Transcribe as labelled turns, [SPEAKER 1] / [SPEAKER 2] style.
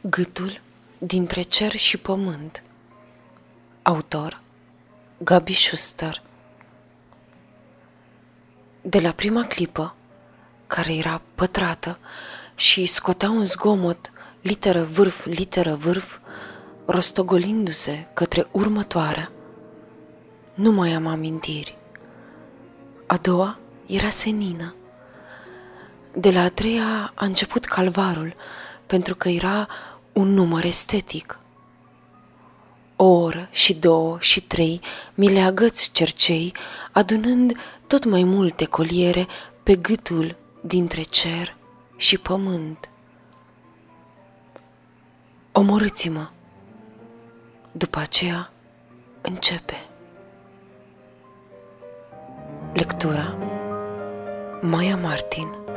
[SPEAKER 1] Gâtul dintre cer și pământ Autor Gabi Schuster De la prima clipă, care era pătrată și scotea un zgomot literă vârf, literă vârf, rostogolindu-se către următoarea, nu mai am amintiri. A doua era senină. De la a treia a început calvarul, pentru că era un număr estetic. O oră și două și trei mi le agăți cercei, adunând tot mai multe coliere pe gâtul dintre cer și pământ. Omorâți-mă! După aceea începe. Lectura Maia Martin